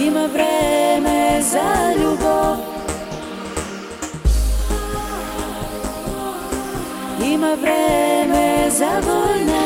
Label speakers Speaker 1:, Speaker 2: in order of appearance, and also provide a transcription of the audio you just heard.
Speaker 1: Ima vreme za ljubav Ima vreme za vojna